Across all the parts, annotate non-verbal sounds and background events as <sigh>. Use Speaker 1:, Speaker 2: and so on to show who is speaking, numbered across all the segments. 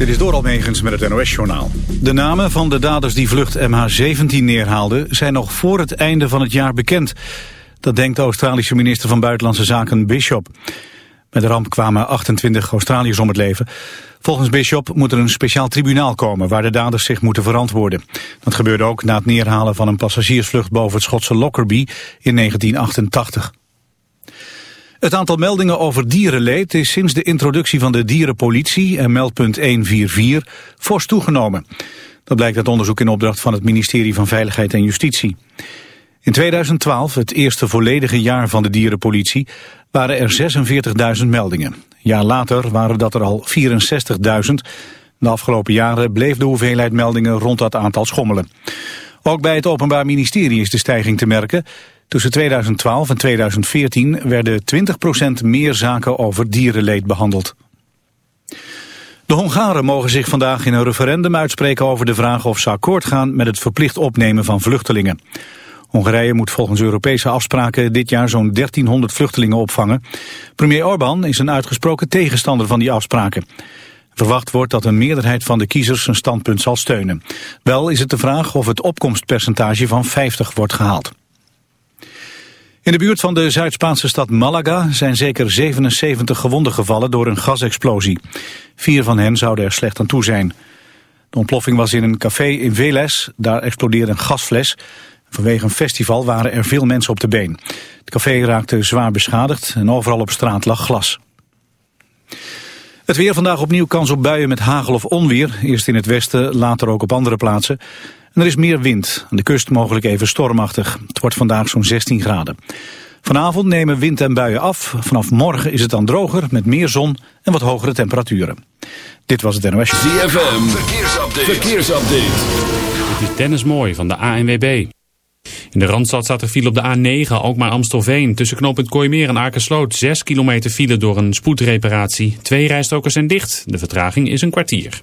Speaker 1: Dit is door Almegens met het NOS-journaal. De namen van de daders die vlucht MH17 neerhaalden... zijn nog voor het einde van het jaar bekend. Dat denkt de Australische minister van Buitenlandse Zaken Bishop. Met de ramp kwamen 28 Australiërs om het leven. Volgens Bishop moet er een speciaal tribunaal komen... waar de daders zich moeten verantwoorden. Dat gebeurde ook na het neerhalen van een passagiersvlucht... boven het Schotse Lockerbie in 1988. Het aantal meldingen over dierenleed is sinds de introductie van de dierenpolitie en meldpunt 144 fors toegenomen. Dat blijkt uit onderzoek in opdracht van het ministerie van Veiligheid en Justitie. In 2012, het eerste volledige jaar van de dierenpolitie, waren er 46.000 meldingen. Een jaar later waren dat er al 64.000. De afgelopen jaren bleef de hoeveelheid meldingen rond dat aantal schommelen. Ook bij het Openbaar Ministerie is de stijging te merken. Tussen 2012 en 2014 werden 20% meer zaken over dierenleed behandeld. De Hongaren mogen zich vandaag in een referendum uitspreken over de vraag of ze akkoord gaan met het verplicht opnemen van vluchtelingen. Hongarije moet volgens Europese afspraken dit jaar zo'n 1300 vluchtelingen opvangen. Premier Orbán is een uitgesproken tegenstander van die afspraken. Verwacht wordt dat een meerderheid van de kiezers zijn standpunt zal steunen. Wel is het de vraag of het opkomstpercentage van 50 wordt gehaald. In de buurt van de Zuid-Spaanse stad Malaga zijn zeker 77 gewonden gevallen door een gasexplosie. Vier van hen zouden er slecht aan toe zijn. De ontploffing was in een café in Veles, daar explodeerde een gasfles. Vanwege een festival waren er veel mensen op de been. Het café raakte zwaar beschadigd en overal op straat lag glas. Het weer vandaag opnieuw kans op buien met hagel of onweer. Eerst in het westen, later ook op andere plaatsen. En er is meer wind. Aan de kust mogelijk even stormachtig. Het wordt vandaag zo'n 16 graden. Vanavond nemen wind en buien af. Vanaf morgen is het dan droger met meer zon en wat hogere temperaturen. Dit was het NOS.
Speaker 2: ZFM, verkeersupdate. verkeersupdate.
Speaker 3: Dit is Dennis Mooi van de ANWB. In de Randstad staat er file op de A9, ook maar Amstelveen. Tussen knooppunt Kooimeer en Akersloot 6 kilometer file door een spoedreparatie. Twee rijstokers zijn dicht. De vertraging is een kwartier.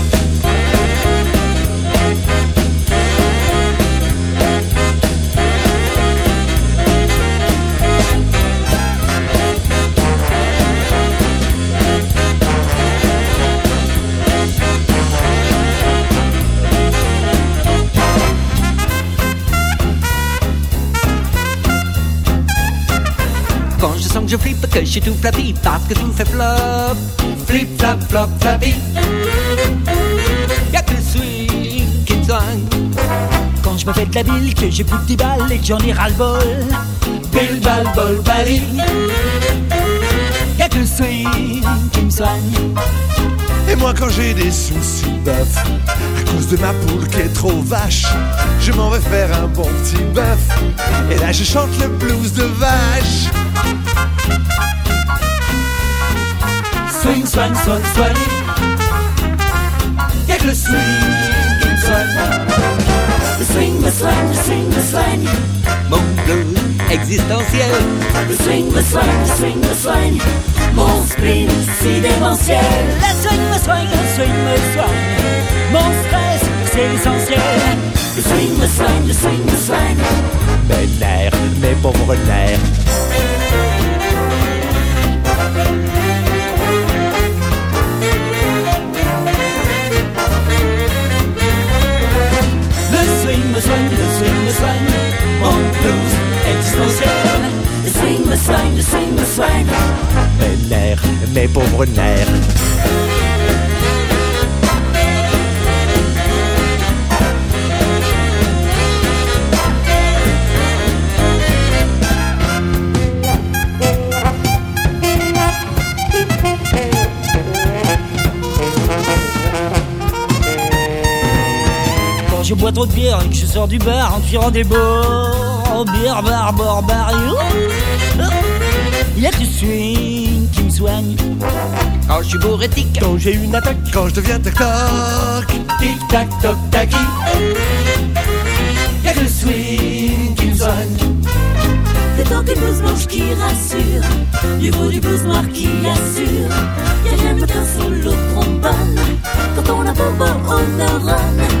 Speaker 4: Je flippe, que je suis tout flappy, parce que tout fait flop. Flip, flap, flop, flappy. Y'a que le swing qui me soigne. Quand je me fais de la bille, que j'ai plus de 10 balles et que j'en ai ras-le-bol. Bill, ball, ball, bally. Y'a que le swing qui me soigne.
Speaker 5: Et moi quand j'ai des soucis bœuf À cause de ma poule qui est trop vache Je m'en vais faire un bon petit bœuf Et là je chante le blues de vache
Speaker 4: Swing, swing, swing. Y'a que le swing me soigne.
Speaker 6: Le swing, le swing, le swing, le swing.
Speaker 4: Mon blues existentiel.
Speaker 6: Le swing, le swing, le swing, le swing. Mon spleen si démentiel.
Speaker 4: La swing me soigne, le swing me soigne. Mon stress, c'est essentiel.
Speaker 6: Le swing, le swing, le swing, le swing.
Speaker 4: Mes nerfs, mes pauvres nerfs.
Speaker 6: me swing, the swing me swing,
Speaker 4: on blues, extra. De swing me zwijn, de swing me zwijn. Mijn nerf, mijn pauvre nerf. Je bois trop de bière et que je sors du bar en tirant des bords, oh, bière, bar, bord, bar, et ouh, il y a que le swing qui me soigne. Quand je suis bourrétique,
Speaker 5: Quand j'ai une attaque, quand je deviens tac-tac.
Speaker 4: tic tac toc tac, y a que le swing qui me soigne.
Speaker 6: Des temps que blues blanche qui rassure, du beau du blues noir qui assure. Y'a de qu'un solo trombone, quand on a beau beau on the run.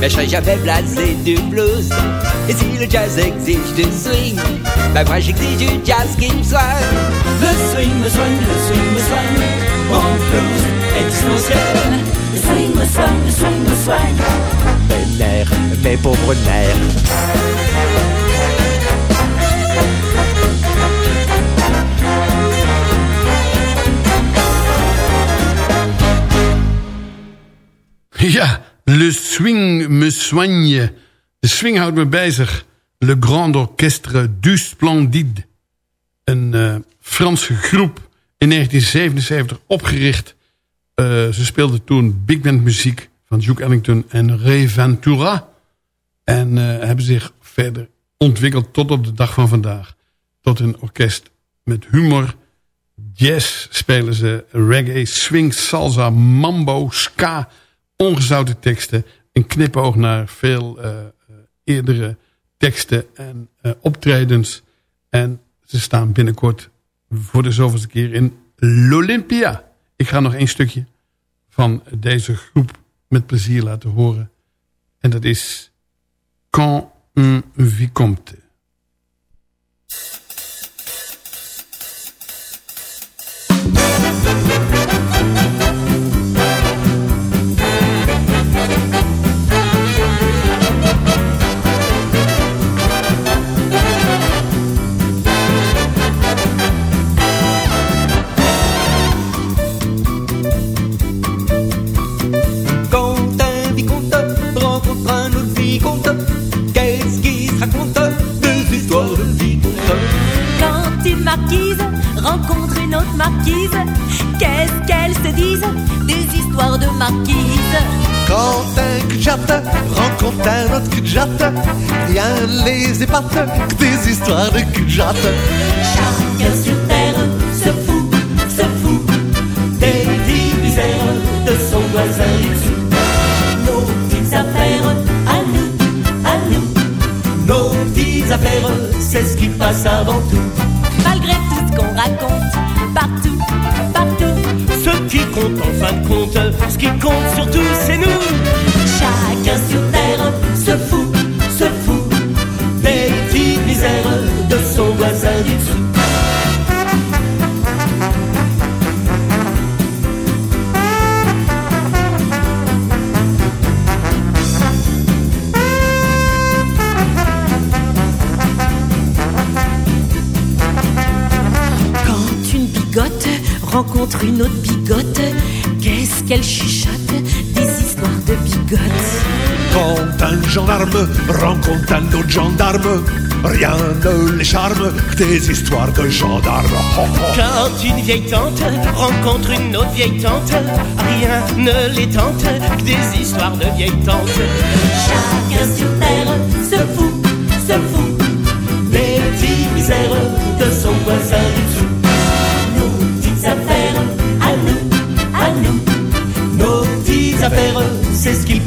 Speaker 4: mais je serai jamais blasé du blues. Et si le jazz exige du swing, ben moi j'exige du jazz qui me soigne. Le swing me soigne, le swing me soigne, mon blues existentiel.
Speaker 6: Le swing me soigne, le swing me soigne.
Speaker 4: Mes nerfs, mes pauvres nerfs.
Speaker 7: Ja, Le Swing me soigne. De swing houdt me bezig. Le Grand Orchestre du Splendide. Een eh, Franse groep in 1977 opgericht. Eh, ze speelden toen big band muziek van Duke Ellington en Ray Ventura. En eh, hebben zich verder ontwikkeld tot op de dag van vandaag. Tot een orkest met humor. Jazz spelen ze, reggae, swing, salsa, mambo, ska ongezouten teksten. Een knipoog naar veel uh, eerdere teksten en uh, optredens. En ze staan binnenkort voor de zoveelste keer in l'Olympia. Ik ga nog één stukje van deze groep met plezier laten horen. En dat is Quand un vicomte.
Speaker 8: Disent Des histoires de marquise.
Speaker 5: Quand un jatte rencontre un autre jatte, rien les épate que des histoires de jatte.
Speaker 6: Chacun sur terre se fout, se fout des misères de son voisin. Nos petites affaires, à nous, à nous.
Speaker 4: Nos petites affaires, c'est ce qui passe avant tout.
Speaker 8: Malgré tout ce qu'on raconte, partout, partout,
Speaker 4: compte en fin de compte, ce qui compte surtout, c'est nous.
Speaker 6: Chacun sur
Speaker 8: rencontre une autre bigote, qu'est-ce qu'elle chuchote Des histoires de bigote?
Speaker 5: Quand un gendarme rencontre un autre gendarme, rien ne les charme que des histoires de gendarmes. <laughs>
Speaker 4: Quand une vieille tante rencontre une autre vieille tante, rien ne les tente que des histoires de vieilles tantes.
Speaker 6: Chacun sur terre se fout, se fout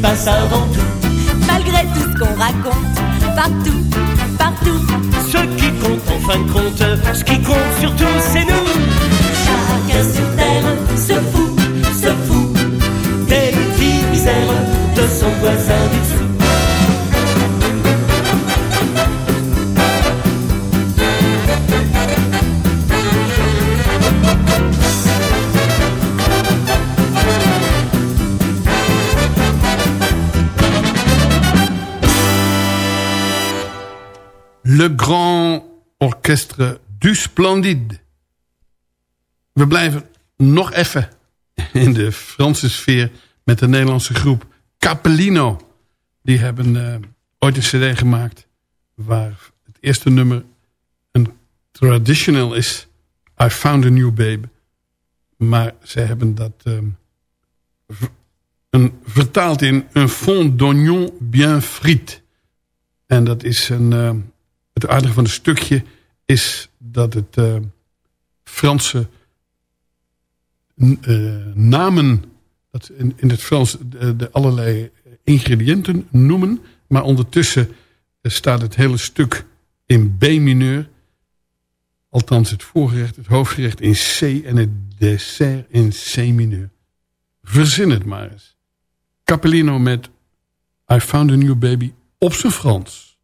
Speaker 4: passe avant tout.
Speaker 8: Malgré tout ce qu'on raconte, partout, partout,
Speaker 4: Ce qui compte en fin de compte, ce qui compte surtout, c'est nous.
Speaker 6: Chacun sur terre se fout, se fout des petites misères de son voisin du
Speaker 7: Orchestre du Splendide. We blijven nog even in de Franse sfeer met de Nederlandse groep Capellino. Die hebben uh, ooit een cd gemaakt waar het eerste nummer een traditional is. I Found a New Babe. Maar ze hebben dat um, een, vertaald in een fond d'oignon bien frites. En dat is een... Uh, het aardige van het stukje is dat het uh, Franse uh, namen dat in, in, het Frans de, allerlei ingrediënten noemen. Maar ondertussen staat het hele stuk in B-mineur. Althans het voorgerecht, het hoofdgerecht in C en het dessert in C-mineur. Verzin het maar eens. Capellino met I Found a New Baby op zijn Frans.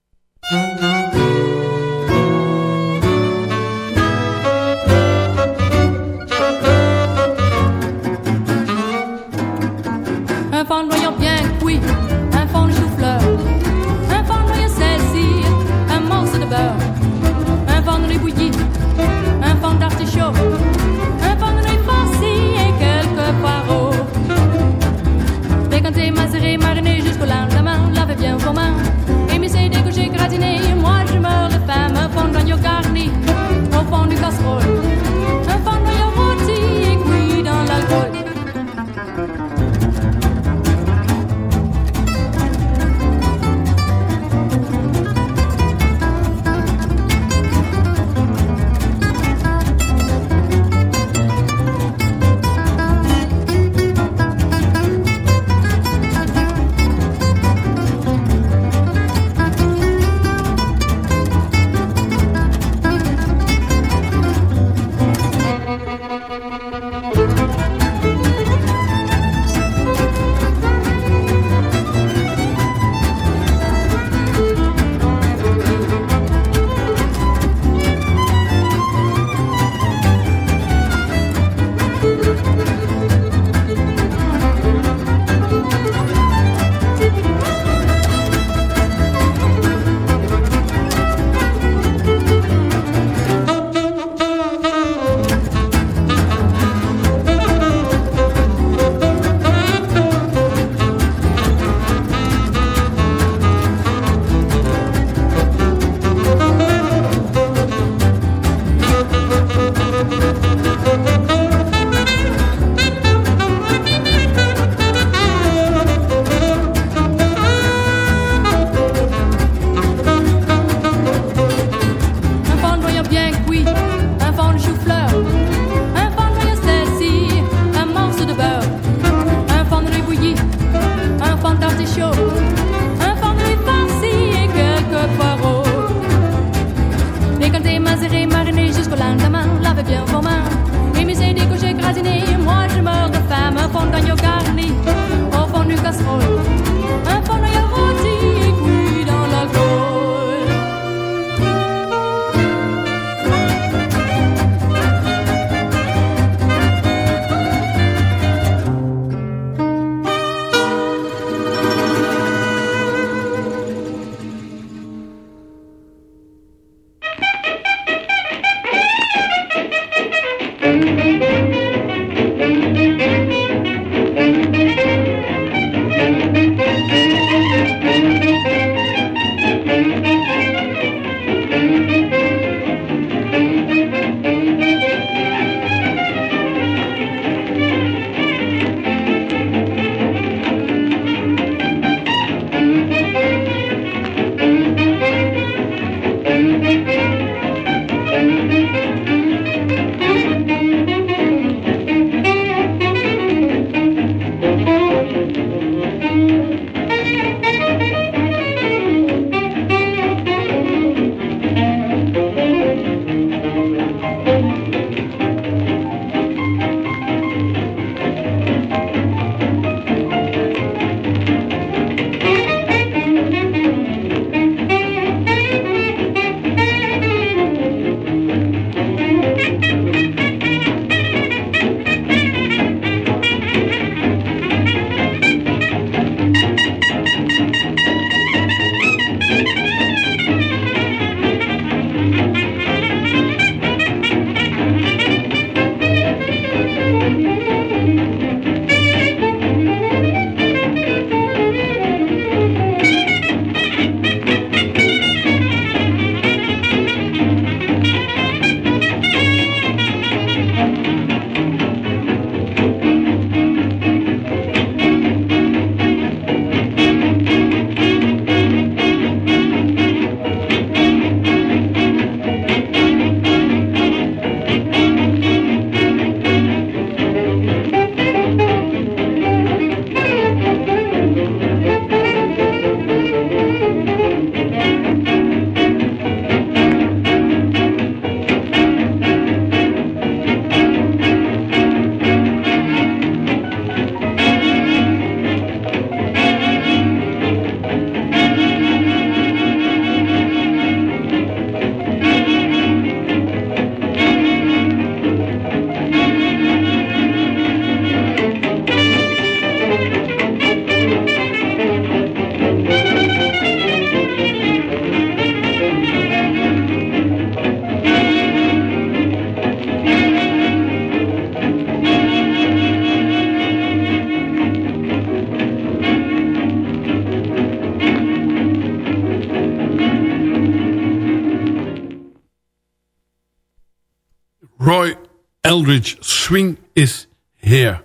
Speaker 7: Swing is Here.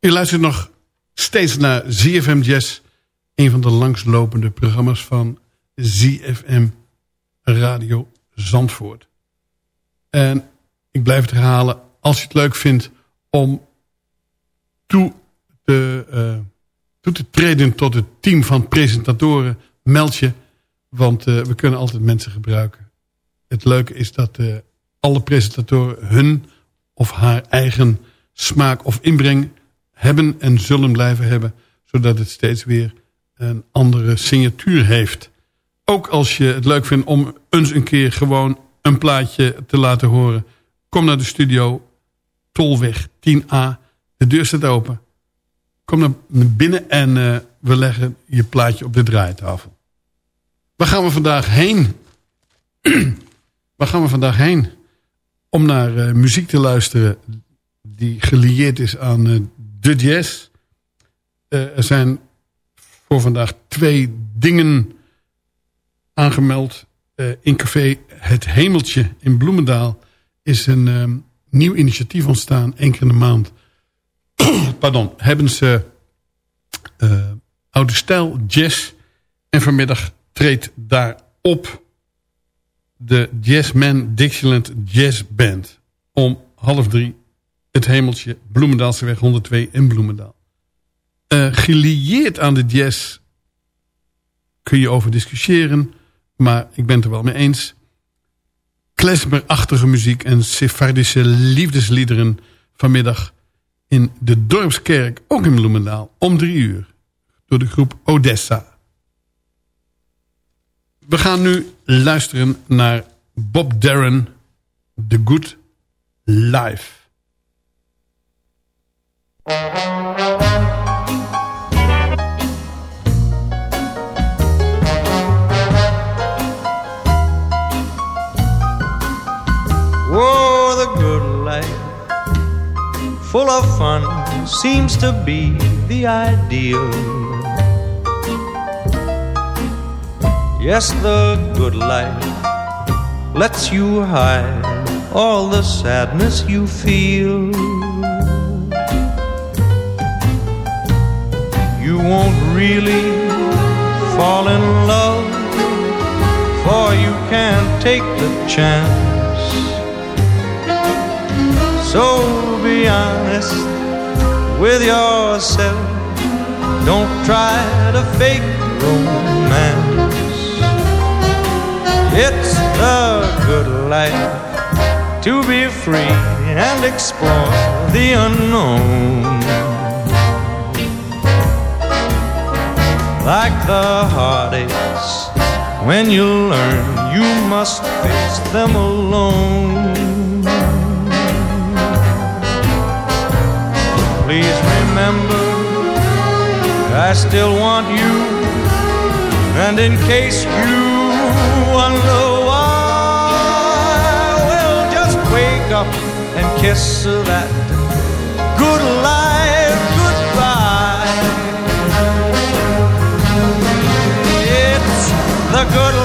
Speaker 7: U luistert nog steeds naar ZFM Jazz. Een van de langslopende programma's van ZFM Radio Zandvoort. En ik blijf het herhalen. Als je het leuk vindt om toe te, uh, toe te treden tot het team van presentatoren, meld je. Want uh, we kunnen altijd mensen gebruiken. Het leuke is dat uh, alle presentatoren hun of haar eigen smaak of inbreng hebben en zullen blijven hebben. Zodat het steeds weer een andere signatuur heeft. Ook als je het leuk vindt om eens een keer gewoon een plaatje te laten horen. Kom naar de studio. Tolweg 10A. De deur staat open. Kom naar binnen en uh, we leggen je plaatje op de draaitafel. Waar gaan we vandaag heen? <clears throat> Waar gaan we vandaag heen? Om naar uh, muziek te luisteren die gelieerd is aan uh, de jazz. er zijn voor vandaag twee dingen aangemeld. in café Het Hemeltje in Bloemendaal is een um, nieuw initiatief ontstaan. Eén keer in de maand <clears throat> pardon, hebben ze oude stijl jazz. En vanmiddag treedt daarop de Jazzman Dixieland Jazz Band. Om half drie het hemeltje Bloemendaalseweg 102 in Bloemendaal. Uh, gelieerd aan de jazz kun je over discussiëren. Maar ik ben het er wel mee eens. Klezmerachtige muziek en Sephardische liefdesliederen vanmiddag in de Dorpskerk, ook in Bloemendaal, om drie uur. Door de groep Odessa. We gaan nu luisteren naar Bob Darren, The Good Life.
Speaker 9: The good life full of fun seems to be the ideal. Yes, the good life lets you hide all the sadness you feel. You won't really fall in love, for you can't take the chance. So be honest with yourself. Don't try to fake romance. It's the good life to be free and explore the unknown. Like the heartaches, when you learn you must face them alone. Please remember, I still want you. And in case you kiss that good life goodbye. It's the good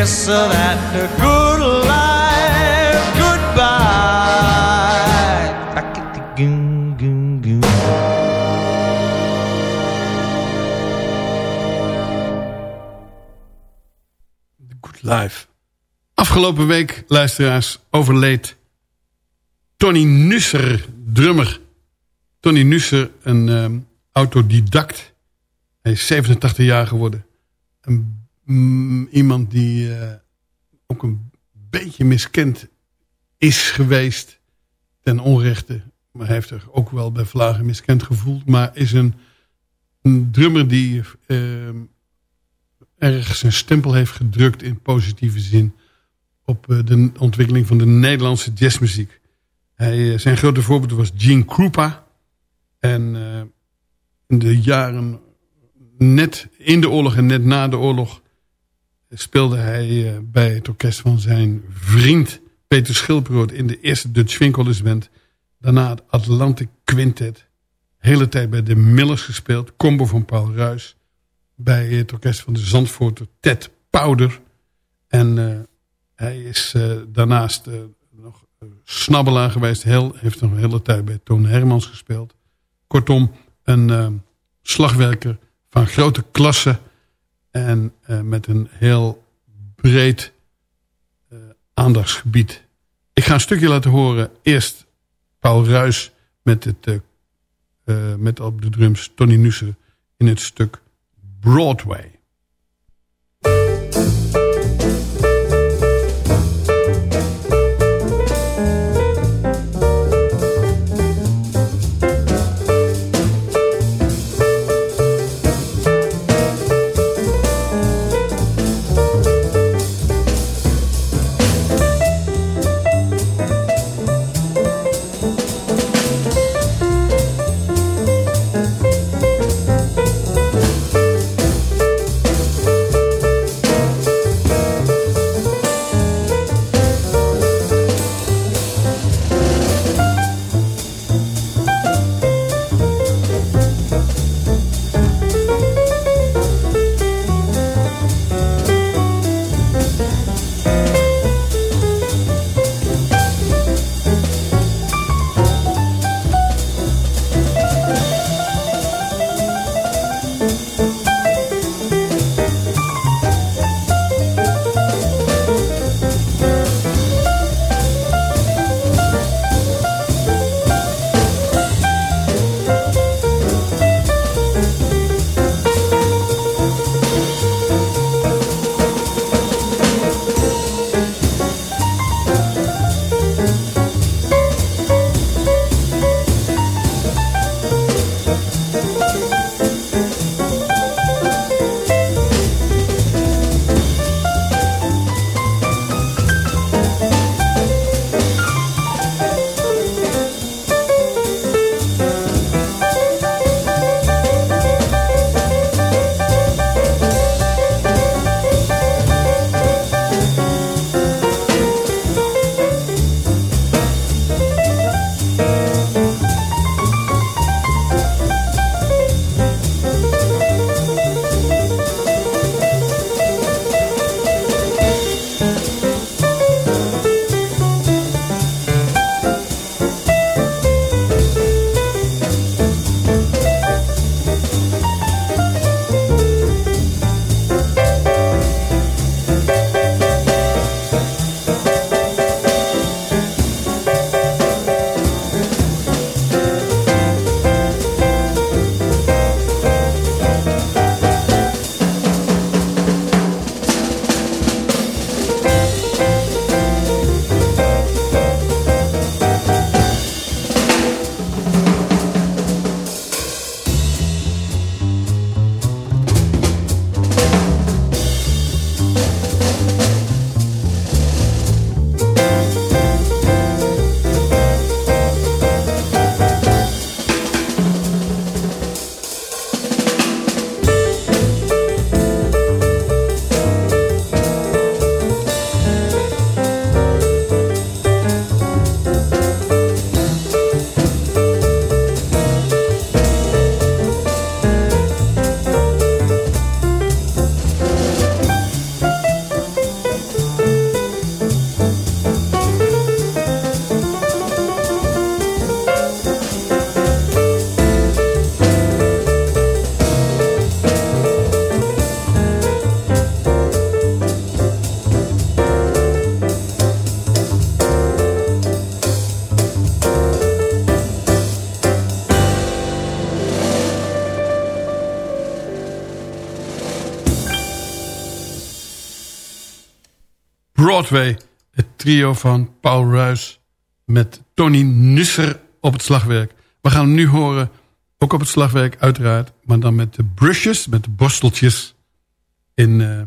Speaker 9: that good life goodbye.
Speaker 7: Live. Afgelopen week, luisteraars, overleed Tony Nusser, drummer. Tony Nusser, een um, autodidact. Hij is 87 jaar geworden. Een, iemand die uh, ook een beetje miskend is geweest ten onrechte. Maar heeft zich ook wel bij vlagen miskend gevoeld. Maar is een, een drummer die... Uh, erg zijn stempel heeft gedrukt in positieve zin op eh, de ontwikkeling van de Nederlandse jazzmuziek. Hij, eh, zijn grote voorbeeld was Gene Krupa. En in de jaren net in de oorlog en net na de oorlog... speelde hij uh, bij het orkest van zijn vriend Peter Schilperoot... in de eerste Dutch Winkelers Band. Daarna het Atlantic Quintet. Hele tijd bij de Millers gespeeld. Combo van Paul Ruys. Bij het orkest van de Zandvoorter Ted Powder. En uh, hij is uh, daarnaast nog snabbelaar geweest. Heel, heeft nog een hele tijd bij Toon Hermans gespeeld. Kortom, een slagwerker van grote klasse. En met een heel breed aandachtsgebied. Ik ga een stukje laten horen. Eerst Paul Ruys met, het, met op de drums Tony Nusser in het stuk Broadway. Broadway. Het trio van Paul Ruys met Tony Nusser op het slagwerk. We gaan hem nu horen, ook op het slagwerk uiteraard... maar dan met de brushes, met de borsteltjes... in uh,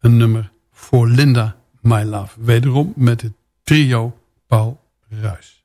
Speaker 7: een nummer voor Linda My Love. Wederom met het trio Paul Ruys.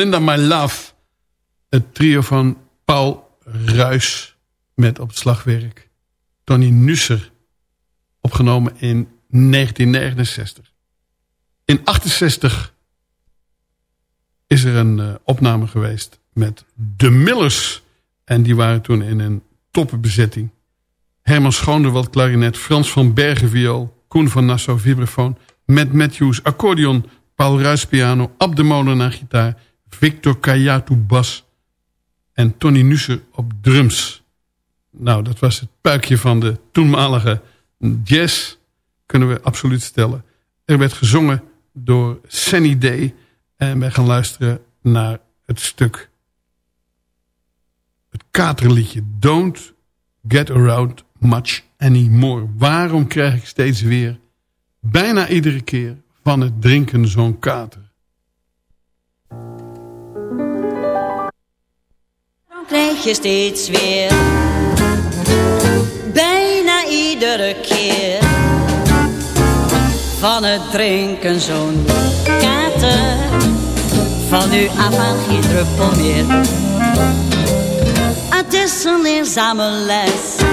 Speaker 7: Linda My Love. Het trio van Paul Ruis met op het slagwerk. Tony Nusser. Opgenomen in 1969. In 68 is er een uh, opname geweest met de Millers. En die waren toen in een toppenbezetting. Herman Schoonderwald klarinet, Frans van Bergen viool, Koen van Nassau vibrafoon, Matt Matthews accordeon, Paul Ruis piano, Ab de gitaar Victor Kayatu bas en Tony Nusse op drums. Nou, dat was het puikje van de toenmalige jazz, kunnen we absoluut stellen. Er werd gezongen door Sunny Day en wij gaan luisteren naar het stuk. Het katerliedje Don't Get Around Much Anymore. Waarom krijg ik steeds weer, bijna iedere keer, van het drinken zo'n kater?
Speaker 10: Krijg je steeds weer. Bijna iedere keer. Van het drinken zo'n kater. Van nu af aan geen druppel meer. Het is een leerzame les.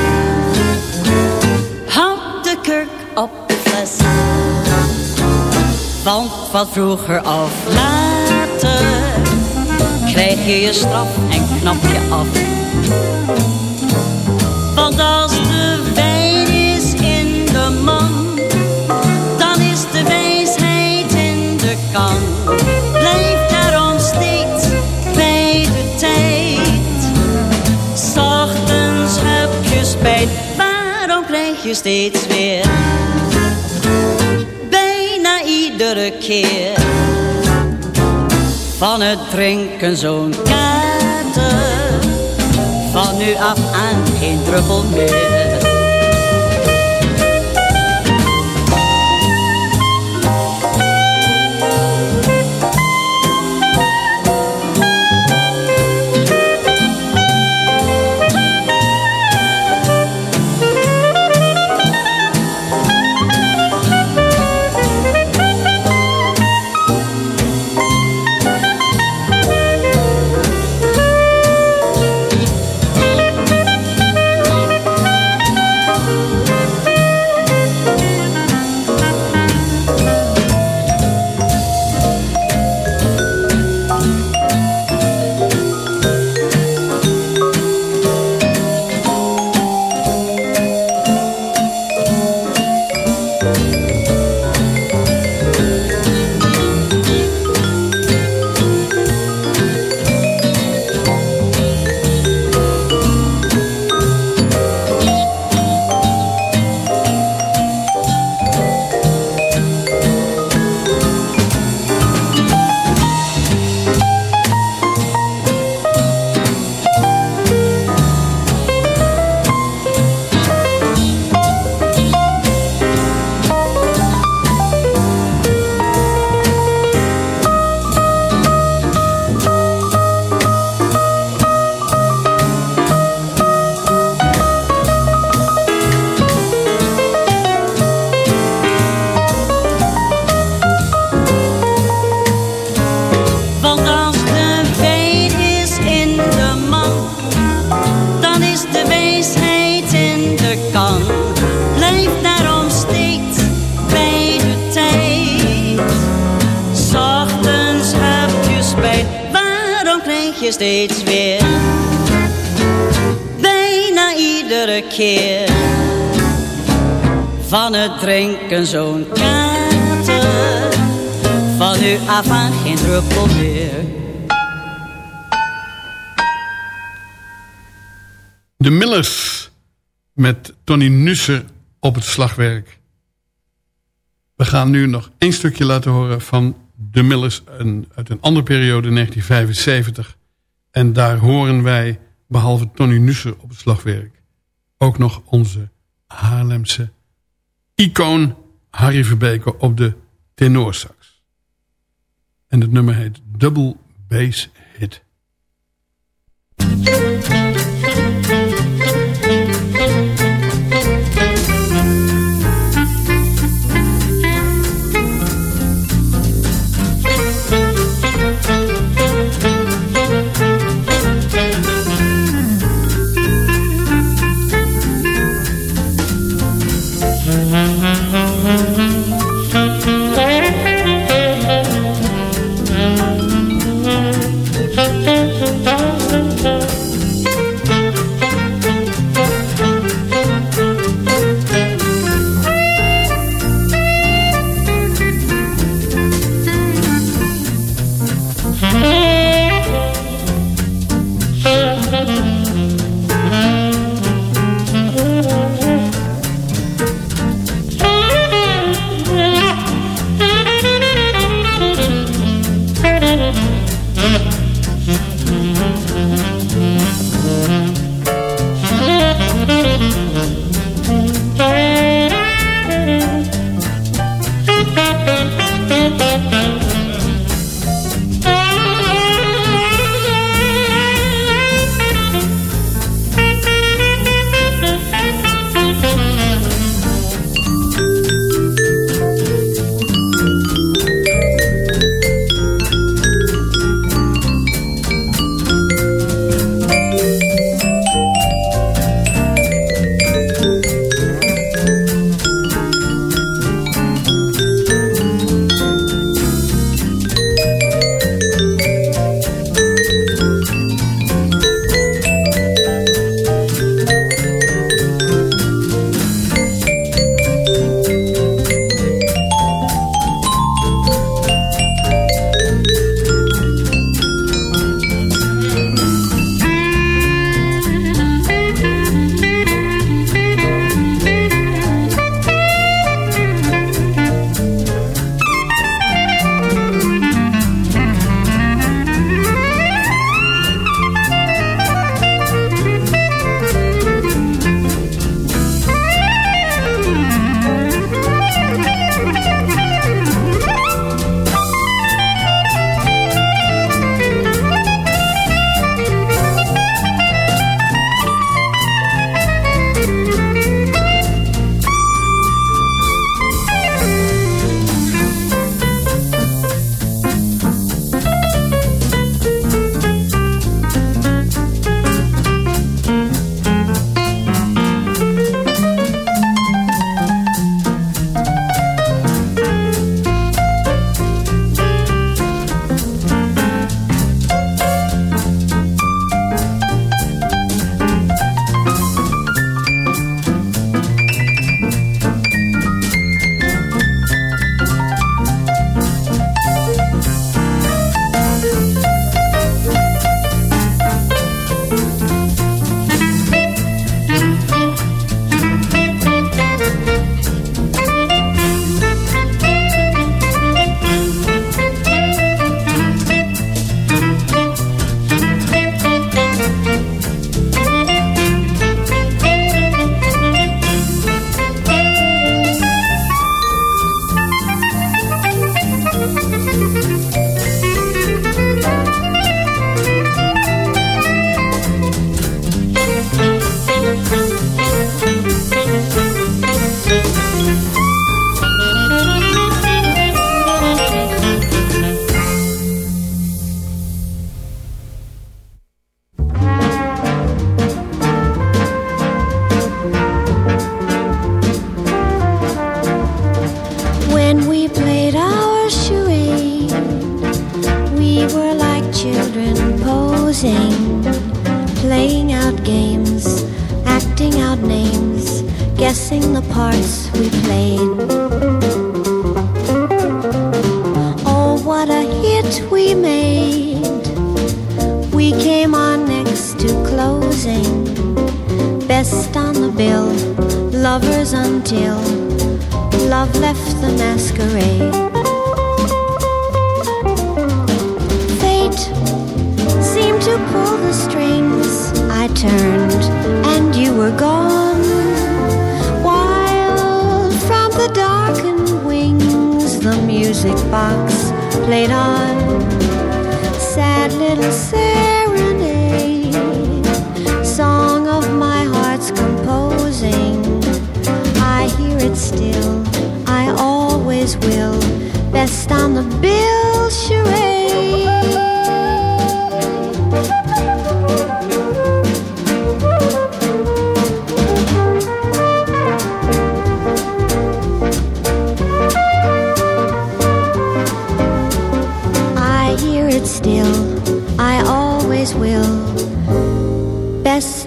Speaker 10: Houd de kurk op de fles. Want wat vroeger of later krijg je je straf en knap je af. Want als de wijn is in de man, dan is de wijsheid in de kan. Blijf daarom steeds bij de tijd. Zachtens heb je spijt, waarom krijg je steeds weer? Bijna iedere keer van het drinken zo'n kater. Van nu af aan geen druppel meer.
Speaker 7: Op het slagwerk. We gaan nu nog één stukje laten horen van de Millers uit een andere periode, 1975. En daar horen wij, behalve Tony Nusser op het slagwerk... ook nog onze Haarlemse icoon Harry Verbeke op de tenorsax. En het nummer heet Double Bass Hit.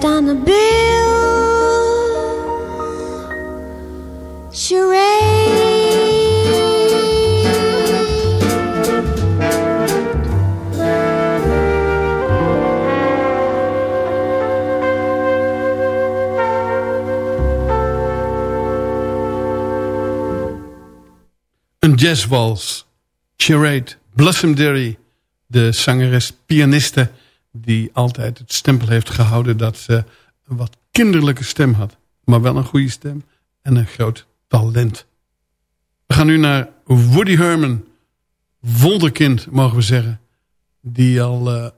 Speaker 11: On bill.
Speaker 7: Een jazzwals. Charade. Blossom Derry. De zangeres, pianiste... die altijd het stempel heeft gehouden... dat ze een wat kinderlijke stem had. Maar wel een goede stem. En een groot talent. We gaan nu naar Woody Herman. Wonderkind, mogen we zeggen. Die al uh,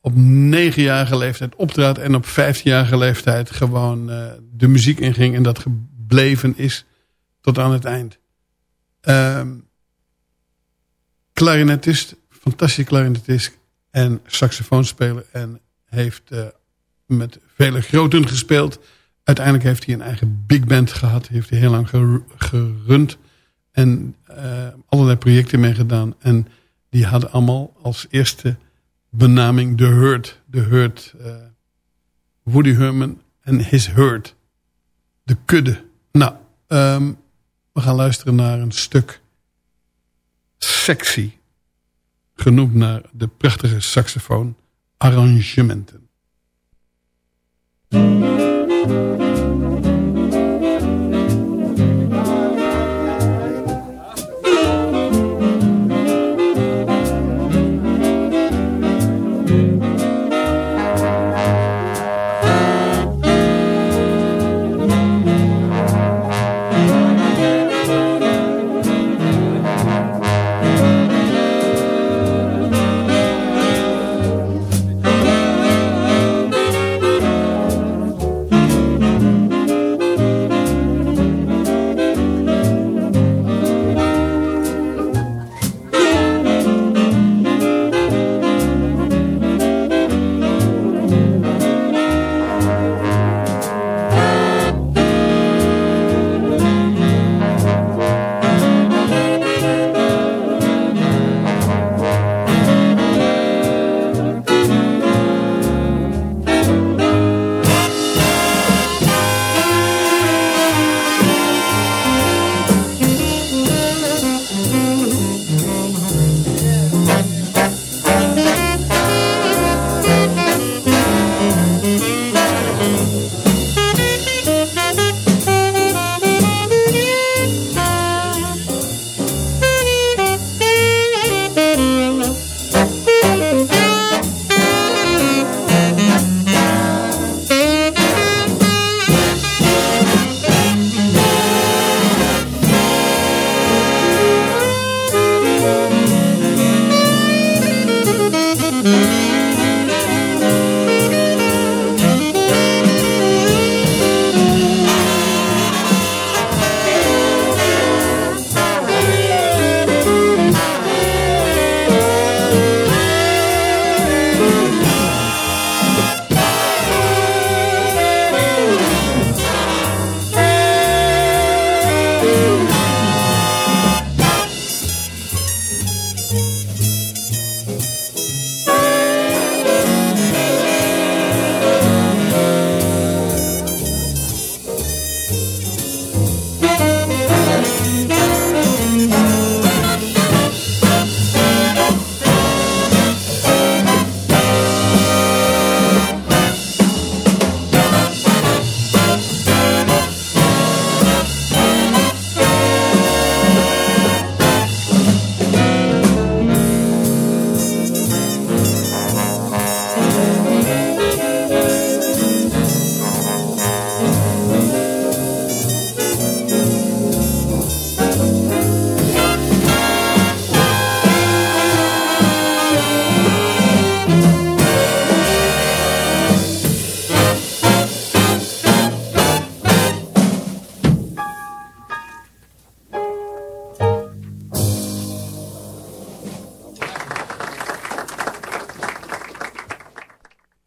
Speaker 7: op negenjarige leeftijd optrad... en op vijftienjarige leeftijd gewoon uh, de muziek inging... en dat gebleven is tot aan het eind. Um, clarinetist, fantastische clarinetist en saxofoonspeler. En heeft uh, met vele groten gespeeld. Uiteindelijk heeft hij een eigen big band gehad. Heeft hij heel lang gerund. En uh, allerlei projecten meegedaan. En die hadden allemaal als eerste benaming The Hurt. The Hurt. Uh, Woody Herman en His Hurt. De kudde. Nou, um, we gaan luisteren naar een stuk sexy. Genoemd naar de prachtige saxofoon arrangementen.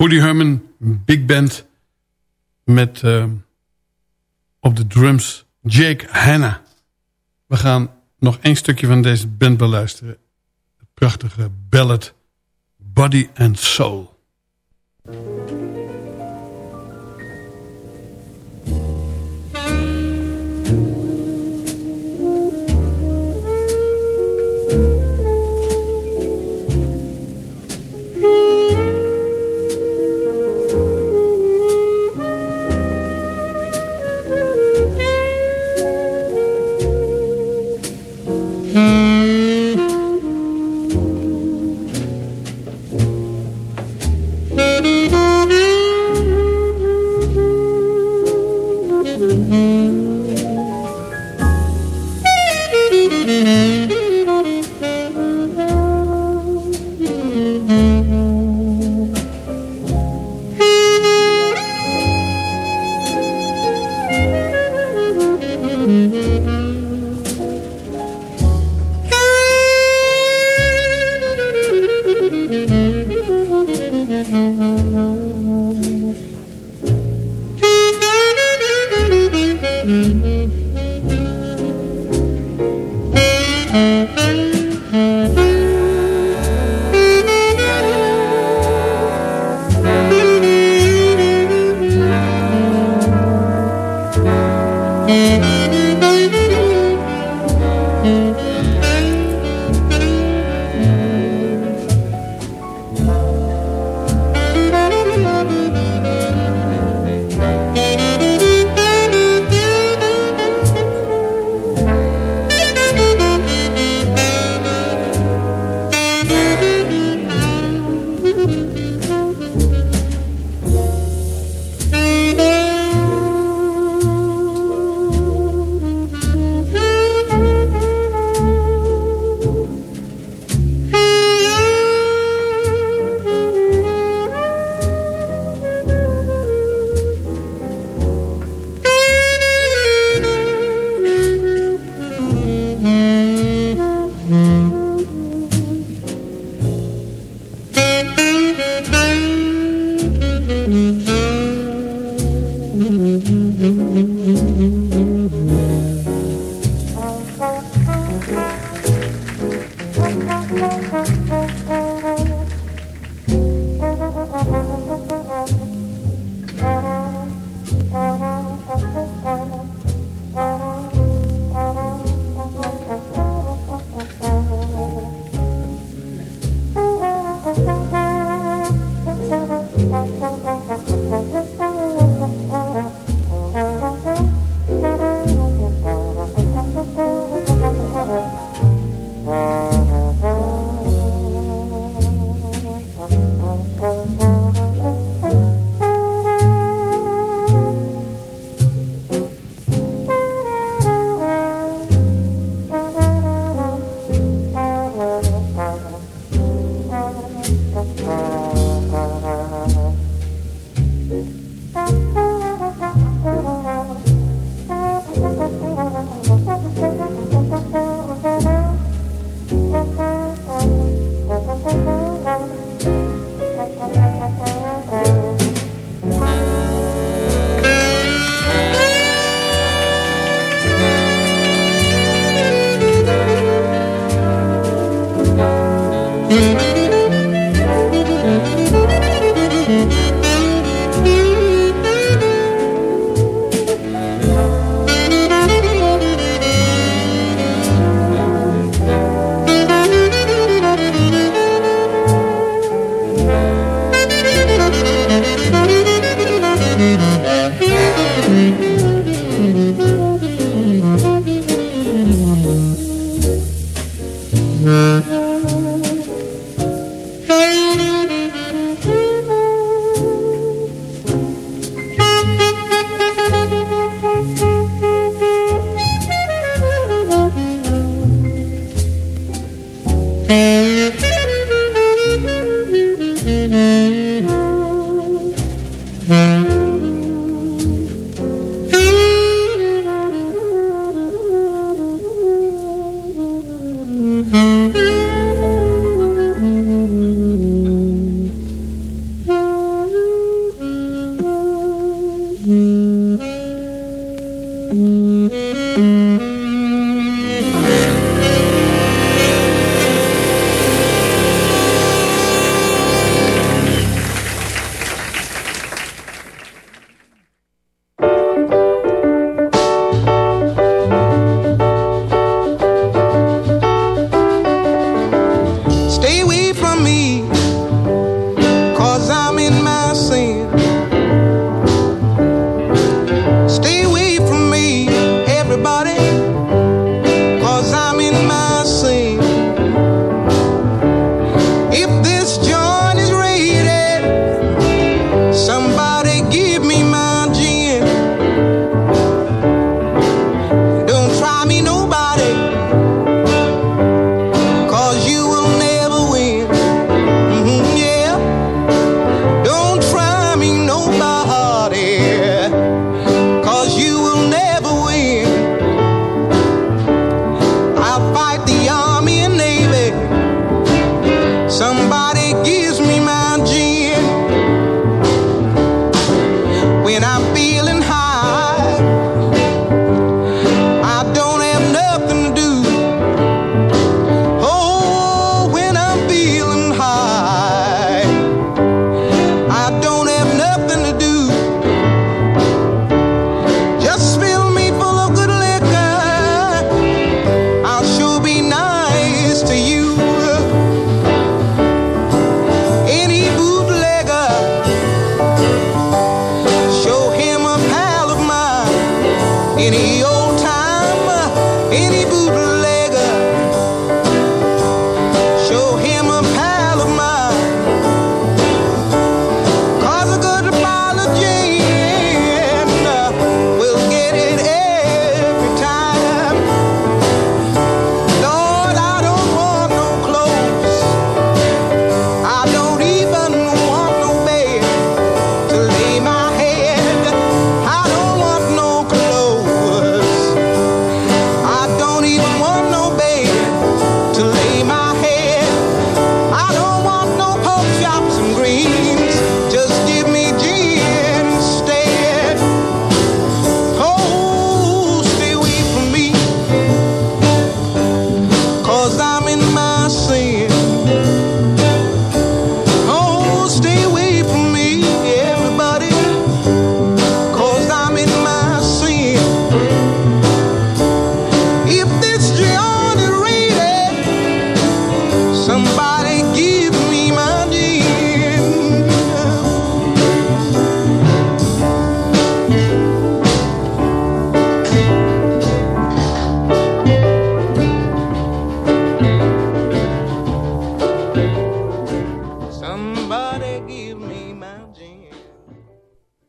Speaker 7: Woody Herman Big Band met uh, op de drums Jake Hanna. We gaan nog één stukje van deze band beluisteren. Het prachtige ballad Body and Soul.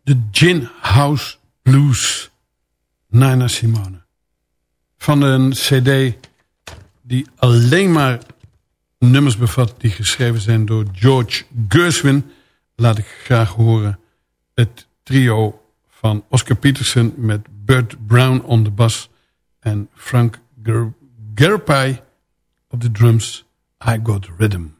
Speaker 7: de Gin House Blues. Nina Simone. Van een cd die alleen maar nummers bevat... die geschreven zijn door George Gershwin. Laat ik graag horen het trio van Oscar Peterson... met Bert Brown on de bas en Frank Gerpai op de drums. I Got Rhythm.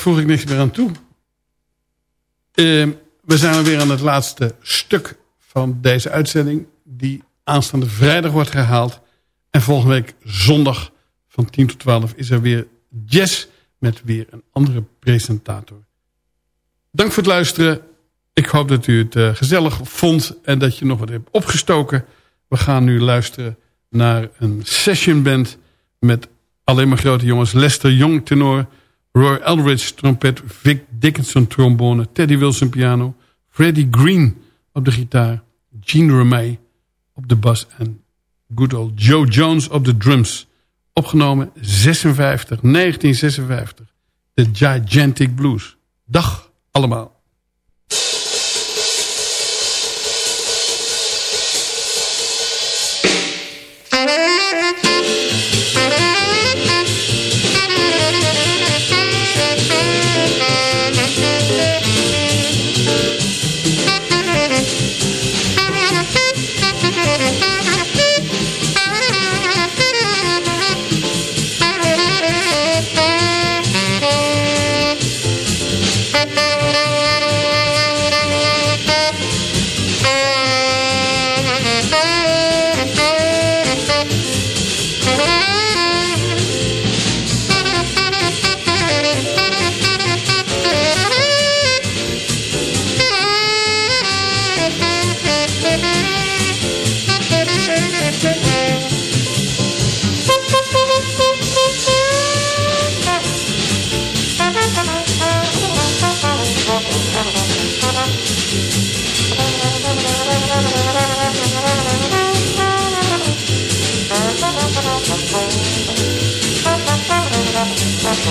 Speaker 7: Voeg ik niks meer aan toe. Uh, we zijn weer aan het laatste stuk van deze uitzending... die aanstaande vrijdag wordt gehaald. En volgende week zondag van 10 tot 12 is er weer jazz... met weer een andere presentator. Dank voor het luisteren. Ik hoop dat u het uh, gezellig vond en dat je nog wat hebt opgestoken. We gaan nu luisteren naar een sessionband met alleen maar grote jongens. Lester Young tenor, Roy Eldridge trompet, Vic Dickinson trombone, Teddy Wilson piano, Freddie Green op de gitaar, Gene Remey op de bas en good old Joe Jones op de drums. Opgenomen 56, 1956. The Gigantic Blues. Dag allemaal.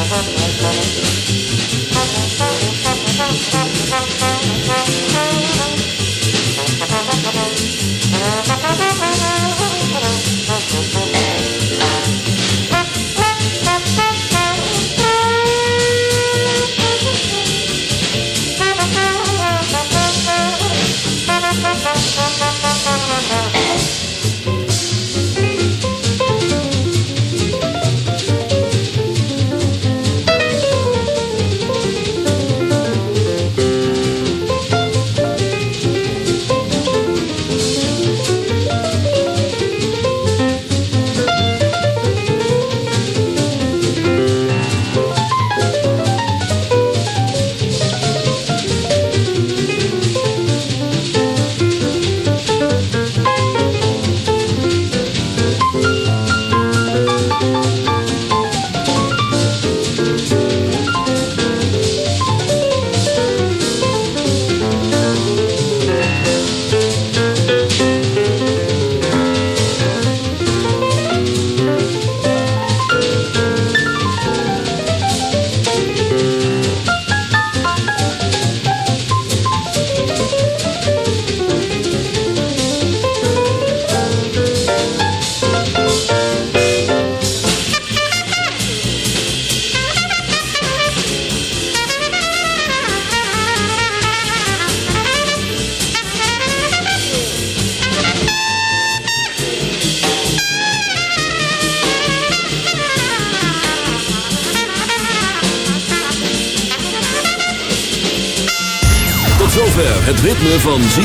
Speaker 2: Van